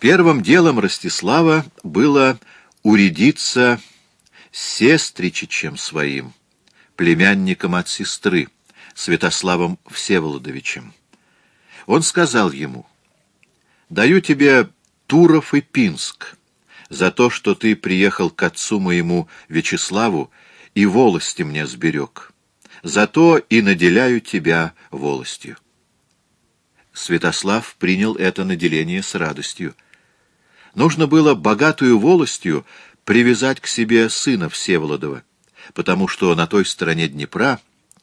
Первым делом Ростислава было урядиться сестричичем своим, племянником от сестры, Святославом Всеволодовичем. Он сказал ему, «Даю тебе Туров и Пинск за то, что ты приехал к отцу моему Вячеславу и волости мне сберег. Зато и наделяю тебя волостью». Святослав принял это наделение с радостью. Нужно было богатую волостью привязать к себе сына Всеволодова, потому что на той стороне Днепра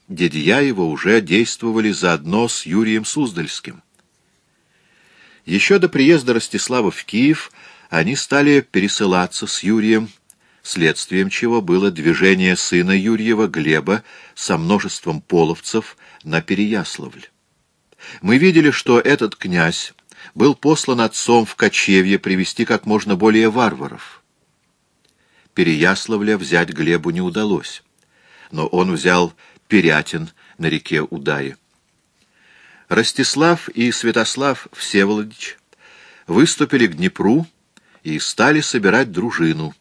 дядья его уже действовали заодно с Юрием Суздальским. Еще до приезда Ростислава в Киев они стали пересылаться с Юрием, следствием чего было движение сына Юрьева Глеба со множеством половцев на Переяславль. Мы видели, что этот князь был послан отцом в кочевье привести как можно более варваров. Переяславля взять Глебу не удалось, но он взял Перятин на реке Удаи. Ростислав и Святослав Всеволодич выступили к Днепру и стали собирать дружину.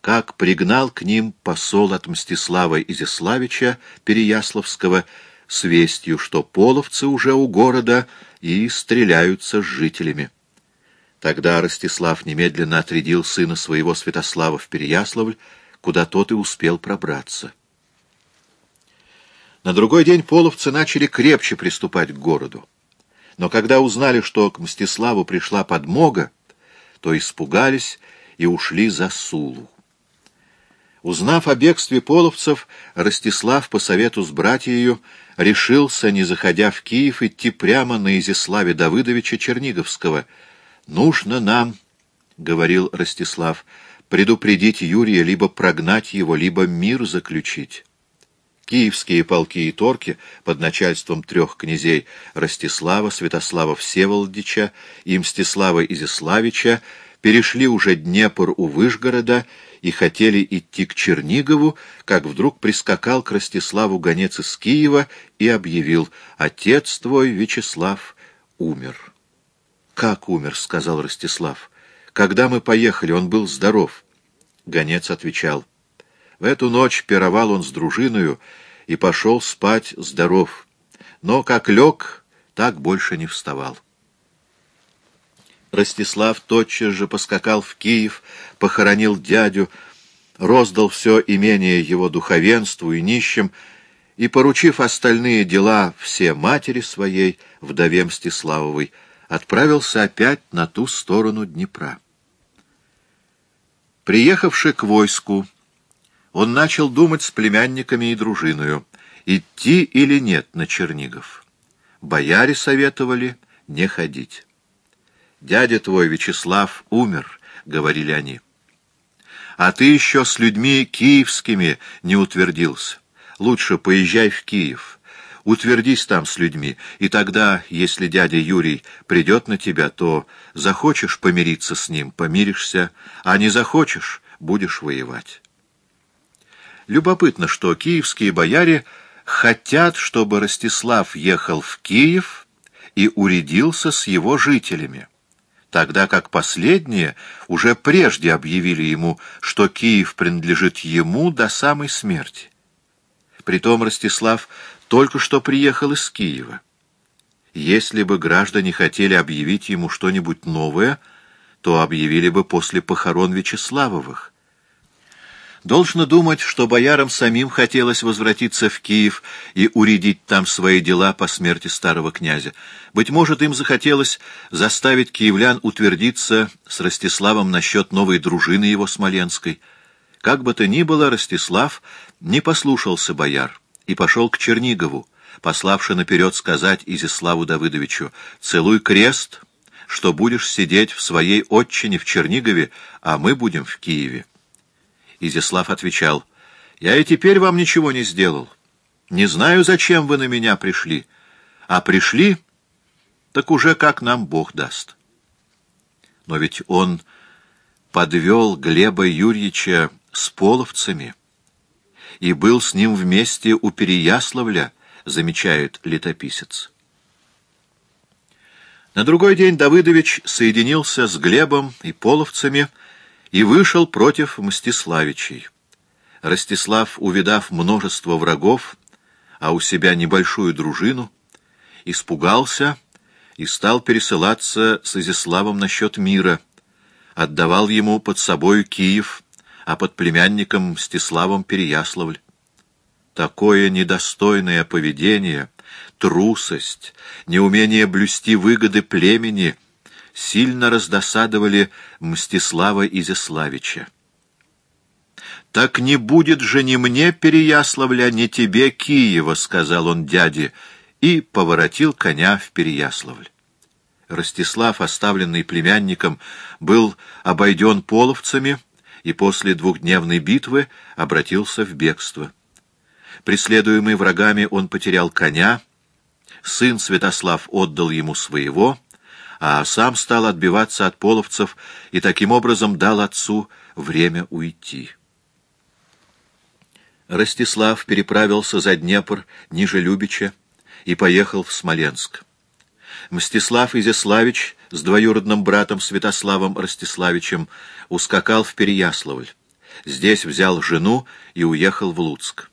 Как пригнал к ним посол от Мстислава Изяславича Переяславского с вестью, что половцы уже у города и стреляются с жителями. Тогда Ростислав немедленно отрядил сына своего Святослава в Переяславль, куда тот и успел пробраться. На другой день половцы начали крепче приступать к городу. Но когда узнали, что к Мстиславу пришла подмога, то испугались и ушли за Сулу. Узнав о бегстве половцев, Ростислав по совету с братьею решился, не заходя в Киев, идти прямо на Изяславе Давыдовича Черниговского. «Нужно нам, — говорил Ростислав, — предупредить Юрия, либо прогнать его, либо мир заключить». Киевские полки и торки под начальством трех князей Ростислава, Святослава Всеволодича и Мстислава Изяславича перешли уже Днепр у Выжгорода и хотели идти к Чернигову, как вдруг прискакал к Ростиславу гонец из Киева и объявил «Отец твой, Вячеслав, умер». «Как умер?» — сказал Ростислав. «Когда мы поехали, он был здоров». Гонец отвечал «В эту ночь пировал он с дружиною и пошел спать здоров, но как лег, так больше не вставал». Ростислав тотчас же поскакал в Киев, похоронил дядю, роздал все имение его духовенству и нищим, и, поручив остальные дела все матери своей, вдове Мстиславовой, отправился опять на ту сторону Днепра. Приехавши к войску, он начал думать с племянниками и дружиною, идти или нет на Чернигов. Бояре советовали не ходить. «Дядя твой, Вячеслав, умер», — говорили они. «А ты еще с людьми киевскими не утвердился. Лучше поезжай в Киев, утвердись там с людьми, и тогда, если дядя Юрий придет на тебя, то захочешь помириться с ним, помиришься, а не захочешь — будешь воевать». Любопытно, что киевские бояре хотят, чтобы Ростислав ехал в Киев и урядился с его жителями тогда как последние уже прежде объявили ему, что Киев принадлежит ему до самой смерти. Притом Ростислав только что приехал из Киева. Если бы граждане хотели объявить ему что-нибудь новое, то объявили бы после похорон Вячеславовых. Должно думать, что боярам самим хотелось возвратиться в Киев и уредить там свои дела по смерти старого князя. Быть может, им захотелось заставить киевлян утвердиться с Ростиславом насчет новой дружины его Смоленской. Как бы то ни было, Ростислав не послушался бояр и пошел к Чернигову, пославши наперед сказать Изяславу Давыдовичу «Целуй крест, что будешь сидеть в своей отчине в Чернигове, а мы будем в Киеве». Изяслав отвечал, «Я и теперь вам ничего не сделал. Не знаю, зачем вы на меня пришли. А пришли, так уже как нам Бог даст». Но ведь он подвел Глеба Юрьевича с половцами и был с ним вместе у Переяславля, замечает летописец. На другой день Давыдович соединился с Глебом и половцами и вышел против Мстиславичей. Ростислав, увидав множество врагов, а у себя небольшую дружину, испугался и стал пересылаться с Изяславом насчет мира, отдавал ему под собою Киев, а под племянником Мстиславом Переяславль. Такое недостойное поведение, трусость, неумение блюсти выгоды племени сильно раздосадовали Мстислава Изяславича. «Так не будет же ни мне Переяславля, ни тебе Киева», — сказал он дяде, и поворотил коня в Переяславль. Ростислав, оставленный племянником, был обойден половцами и после двухдневной битвы обратился в бегство. Преследуемый врагами, он потерял коня, сын Святослав отдал ему своего, а сам стал отбиваться от половцев и таким образом дал отцу время уйти. Ростислав переправился за Днепр ниже Любича и поехал в Смоленск. Мстислав Изяславич с двоюродным братом Святославом Ростиславичем ускакал в Переяславль. Здесь взял жену и уехал в Луцк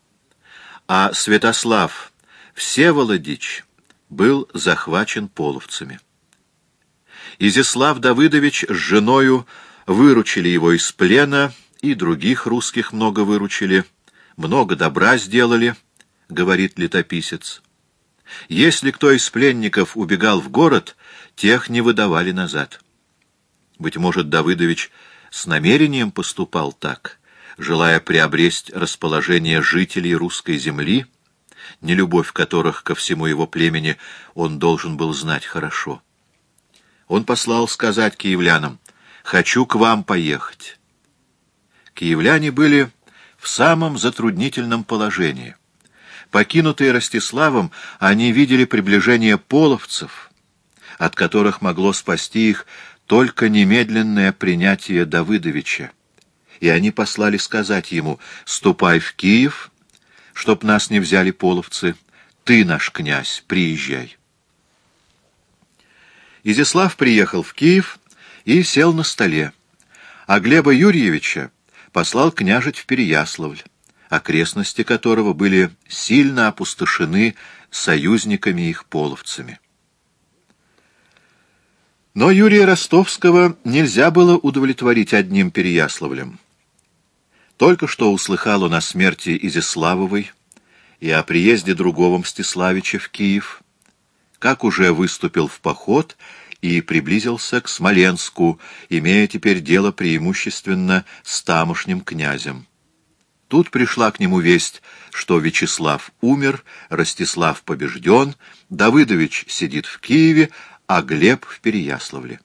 а Святослав Всеволодич был захвачен половцами. Изяслав Давыдович с женою выручили его из плена, и других русских много выручили, много добра сделали, говорит летописец. Если кто из пленников убегал в город, тех не выдавали назад. Быть может, Давыдович с намерением поступал так — желая приобрести расположение жителей русской земли, нелюбовь которых ко всему его племени он должен был знать хорошо. Он послал сказать киевлянам «Хочу к вам поехать». Киевляне были в самом затруднительном положении. Покинутые Ростиславом, они видели приближение половцев, от которых могло спасти их только немедленное принятие Давыдовича и они послали сказать ему «Ступай в Киев, чтоб нас не взяли половцы, ты наш князь, приезжай». Изяслав приехал в Киев и сел на столе, а Глеба Юрьевича послал княжить в Переяславль, окрестности которого были сильно опустошены союзниками их половцами. Но Юрия Ростовского нельзя было удовлетворить одним Переяславлем. Только что услыхал он о смерти Изяславовой и о приезде другого Мстиславича в Киев, как уже выступил в поход и приблизился к Смоленску, имея теперь дело преимущественно с тамошним князем. Тут пришла к нему весть, что Вячеслав умер, Ростислав побежден, Давыдович сидит в Киеве, а Глеб в Переяславле.